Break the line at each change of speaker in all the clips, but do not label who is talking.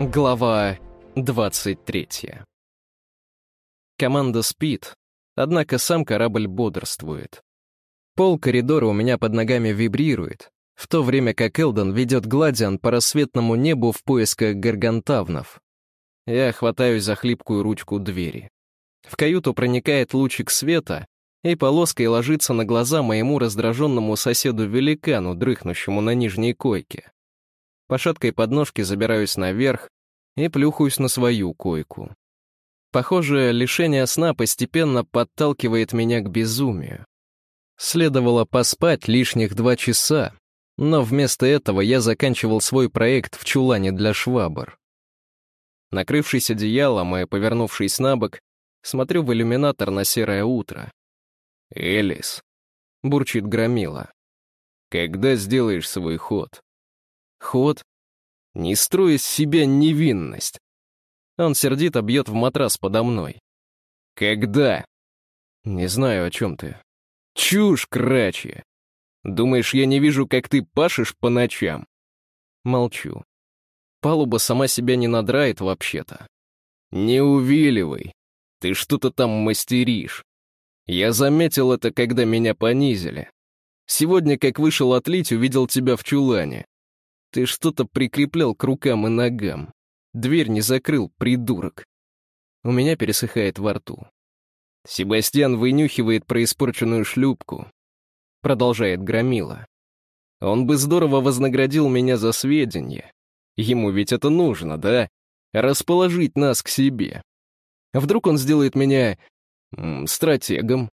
Глава 23 Команда спит, однако сам корабль бодрствует. Пол коридора у меня под ногами вибрирует, в то время как Элдон ведет Гладиан по рассветному небу в поисках гаргантавнов. Я хватаюсь за хлипкую ручку двери. В каюту проникает лучик света, и полоской ложится на глаза моему раздраженному соседу-великану, дрыхнущему на нижней койке. По шаткой подножке забираюсь наверх и плюхаюсь на свою койку. Похоже, лишение сна постепенно подталкивает меня к безумию. Следовало поспать лишних два часа, но вместо этого я заканчивал свой проект в чулане для швабр. Накрывшись одеялом и повернувшись на бок, смотрю в иллюминатор на серое утро.
«Элис», —
бурчит Громила, —
«когда сделаешь свой ход?»
Ход.
Не строй из себя невинность.
Он сердито бьет в матрас подо мной.
Когда?
Не знаю, о чем ты.
Чушь, крачья. Думаешь, я не вижу, как ты пашешь по ночам?
Молчу. Палуба сама себя не надрает вообще-то.
Не увиливай. Ты что-то там мастеришь. Я заметил это, когда меня понизили. Сегодня, как вышел отлить, увидел тебя в чулане. Ты что-то прикреплял к рукам и ногам. Дверь не закрыл, придурок.
У меня пересыхает во рту.
Себастьян вынюхивает про испорченную шлюпку. Продолжает Громила. Он бы здорово вознаградил меня за сведения. Ему ведь это нужно, да? Расположить нас к себе. Вдруг он сделает меня... Стратегом.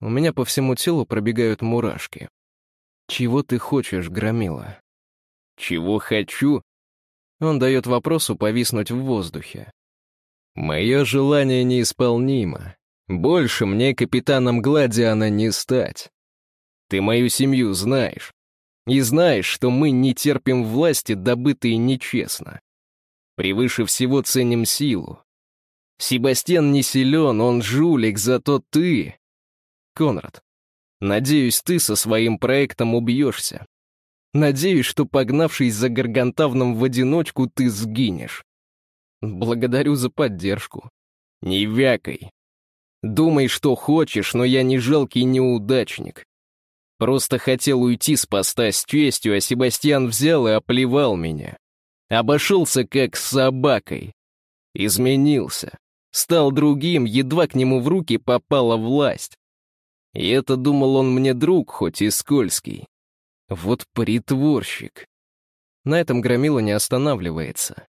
У меня по всему телу пробегают мурашки. Чего ты хочешь, Громила?
Чего хочу?
Он дает вопросу повиснуть в воздухе.
Мое желание неисполнимо. Больше мне капитаном Гладиана не стать. Ты мою семью знаешь. И знаешь, что мы не терпим власти, добытой нечестно. Превыше всего ценим силу. Себастьян не силен, он жулик, зато ты... Конрад, надеюсь, ты со своим проектом убьешься. Надеюсь, что, погнавшись за Гаргантавном в одиночку, ты сгинешь.
Благодарю за поддержку.
Не вякай. Думай, что хочешь, но я не жалкий неудачник. Просто хотел уйти с поста с честью, а Себастьян взял и оплевал меня. Обошелся как с собакой. Изменился. Стал другим, едва к нему в руки попала власть. И это, думал он, мне друг, хоть и скользкий. Вот притворщик.
На этом Громила не останавливается.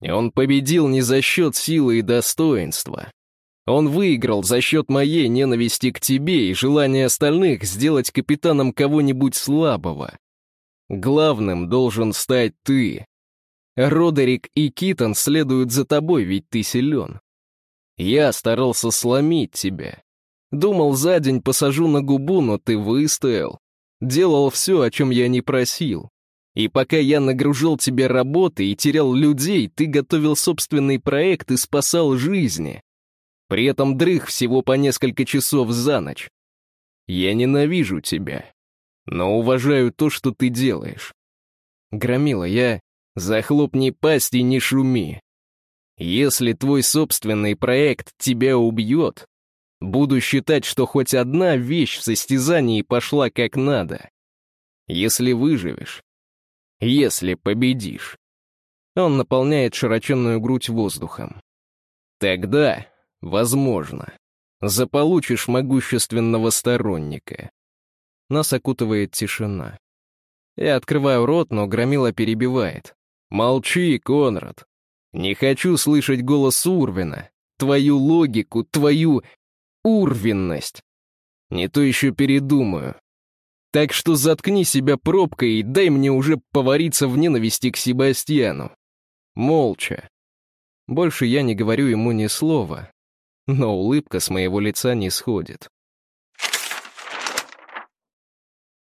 Он победил не за счет силы и достоинства. Он выиграл за счет моей ненависти к тебе и желания остальных сделать капитаном кого-нибудь слабого. Главным должен стать ты. Родерик и Китон следуют за тобой, ведь ты силен. Я старался сломить тебя. Думал, за день посажу на губу, но ты выстоял. Делал все, о чем я не просил. И пока я нагружал тебе работы и терял людей, ты готовил собственный проект и спасал жизни. При этом дрых всего по несколько часов за ночь. Я ненавижу тебя, но уважаю то, что ты делаешь. Громила, я... Захлопни пасть и не шуми. Если твой собственный проект тебя убьет, Буду считать, что хоть одна вещь в состязании пошла как надо. Если выживешь. Если победишь. Он наполняет широченную грудь воздухом. Тогда, возможно, заполучишь могущественного сторонника.
Нас окутывает тишина. Я открываю рот, но Громила перебивает.
«Молчи, Конрад. Не хочу слышать голос Урвина, твою логику, твою урвинность. Не то еще передумаю. Так что заткни себя пробкой и дай мне уже повариться в ненависти к Себастьяну. Молча.
Больше я не говорю ему ни слова, но улыбка с моего лица не сходит.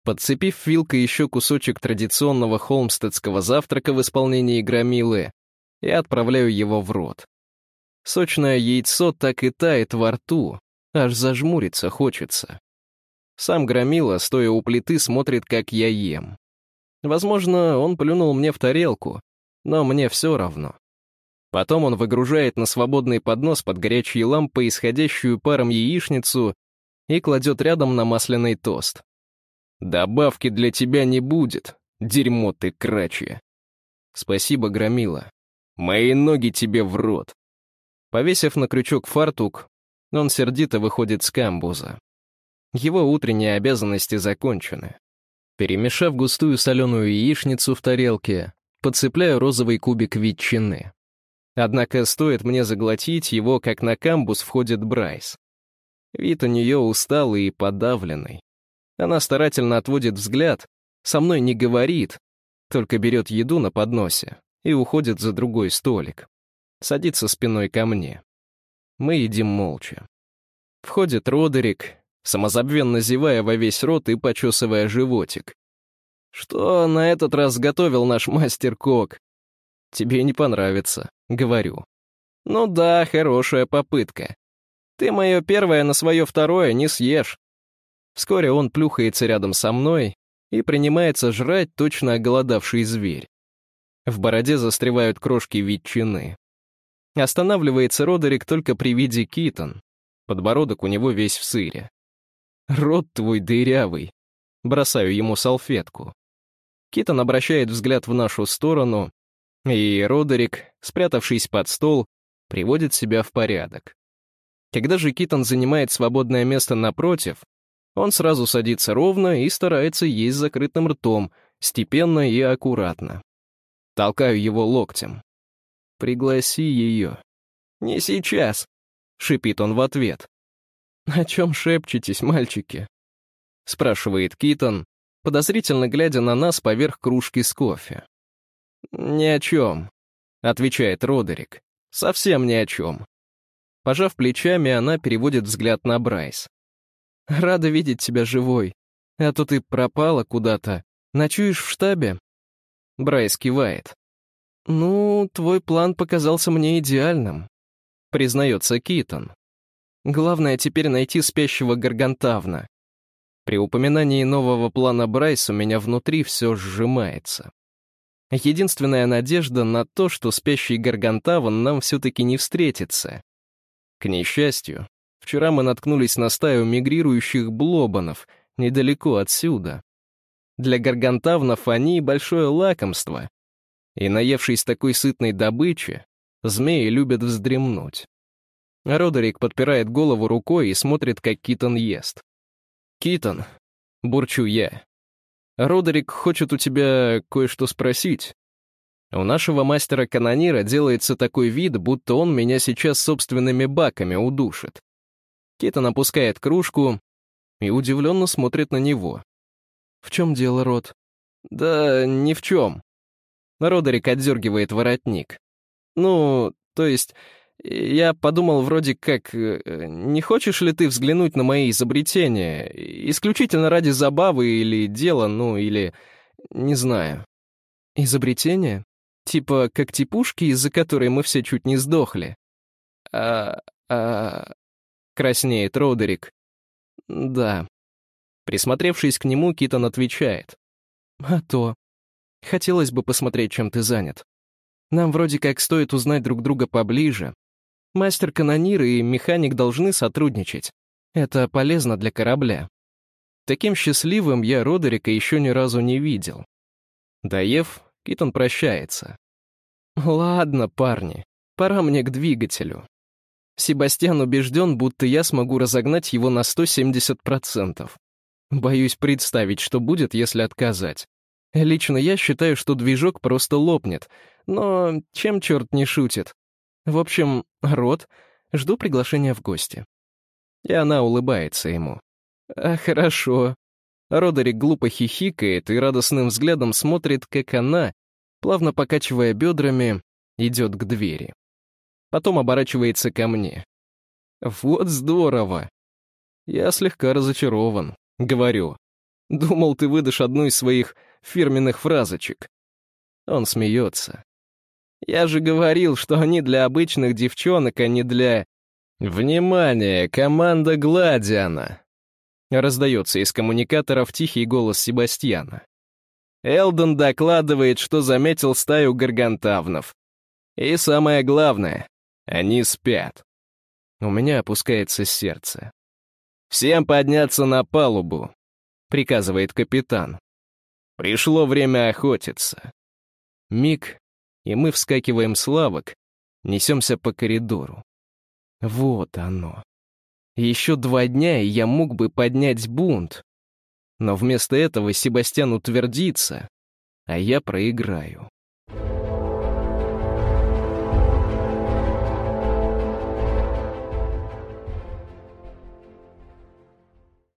Подцепив вилкой еще кусочек традиционного холмстедского завтрака в исполнении громилы, я отправляю его в рот. Сочное яйцо так и тает во рту, Аж зажмуриться хочется. Сам Громила, стоя у плиты, смотрит, как я ем. Возможно, он плюнул мне в тарелку, Но мне все равно. Потом он выгружает на свободный поднос под горячей лампой исходящую паром яичницу и кладет рядом на масляный тост. «Добавки для тебя не будет, дерьмо ты крачье». «Спасибо, Громила. Мои ноги тебе в рот». Повесив на крючок фартук, он сердито выходит с камбуза. Его утренние обязанности закончены. Перемешав густую соленую яичницу в тарелке, подцепляю розовый кубик ветчины. Однако стоит мне заглотить его, как на камбус входит Брайс. Вид у нее усталый и подавленный. Она старательно отводит взгляд, со мной не говорит, только берет еду на подносе и уходит за другой столик. Садится спиной ко мне. Мы едим молча. Входит Родерик, самозабвенно зевая во весь рот и почесывая животик. «Что на этот раз готовил наш мастер-кок?» «Тебе не понравится», — говорю. «Ну да, хорошая попытка. Ты мое первое на свое второе не съешь». Вскоре он плюхается рядом со мной и принимается жрать точно оголодавший зверь. В бороде застревают крошки ветчины. Останавливается Родерик только при виде Китон. Подбородок у него весь в сыре. «Рот твой дырявый». Бросаю ему салфетку. Китон обращает взгляд в нашу сторону, и Родерик, спрятавшись под стол, приводит себя в порядок. Когда же Китон занимает свободное место напротив, он сразу садится ровно и старается есть закрытым ртом, степенно и аккуратно. Толкаю его локтем. «Пригласи ее». «Не сейчас», — шипит он в ответ. «О чем шепчетесь, мальчики?» — спрашивает Китон, подозрительно глядя на нас поверх кружки с кофе. «Ни о чем», — отвечает Родерик. «Совсем ни о чем». Пожав плечами, она переводит взгляд на Брайс. «Рада видеть тебя живой. А то ты пропала куда-то. Ночуешь в штабе?» Брайс кивает. «Ну, твой план показался мне идеальным», — признается Китон. «Главное теперь найти спящего Гаргантавна». При упоминании нового плана Брайс у меня внутри все сжимается. Единственная надежда на то, что спящий Гаргантаван нам все-таки не встретится. К несчастью, вчера мы наткнулись на стаю мигрирующих блобанов недалеко отсюда. Для гаргантавнов они — большое лакомство. И, наевшись такой сытной добычи, змеи любят вздремнуть. Родерик подпирает голову рукой и смотрит, как Китон ест. «Китон», — бурчу я, — «Родерик хочет у тебя кое-что спросить. У нашего мастера-канонира делается такой вид, будто он меня сейчас собственными баками удушит. Китон опускает кружку и удивленно смотрит на него. «В чем дело, Рот?» «Да ни в чем». Родерик отдергивает воротник. «Ну, то есть, я подумал вроде как, э, не хочешь ли ты взглянуть на мои изобретения, исключительно ради забавы или дела, ну, или... не знаю». «Изобретения?» Типа как типушки, из-за которой мы все чуть не сдохли. А... а... Краснеет Родерик. Да. Присмотревшись к нему, Китон отвечает. А то. Хотелось бы посмотреть, чем ты занят. Нам вроде как стоит узнать друг друга поближе. Мастер-канонир и механик должны сотрудничать. Это полезно для корабля. Таким счастливым я Родерика еще ни разу не видел. Доев, Китон прощается. «Ладно, парни, пора мне к двигателю». Себастьян убежден, будто я смогу разогнать его на 170%. Боюсь представить, что будет, если отказать. Лично я считаю, что движок просто лопнет, но чем черт не шутит? В общем, Рот, жду приглашения в гости. И она улыбается ему. «А хорошо, Родерик глупо хихикает и радостным взглядом смотрит, как она, плавно покачивая бедрами, идет к двери. Потом оборачивается ко мне. «Вот здорово!» Я слегка разочарован, говорю. Думал, ты выдашь одну из своих фирменных фразочек. Он смеется. Я же говорил, что они для обычных девчонок, а не для... «Внимание, команда Гладиана!» Раздается из коммуникаторов тихий голос Себастьяна.
Элдон докладывает, что заметил стаю гаргантавнов. И самое главное, они спят. У меня опускается сердце. «Всем подняться на палубу», — приказывает капитан. Пришло время охотиться. Миг, и мы вскакиваем с лавок, несемся по коридору. Вот оно. Еще два дня, и я мог бы поднять бунт. Но вместо этого Себастьян утвердится, а я проиграю.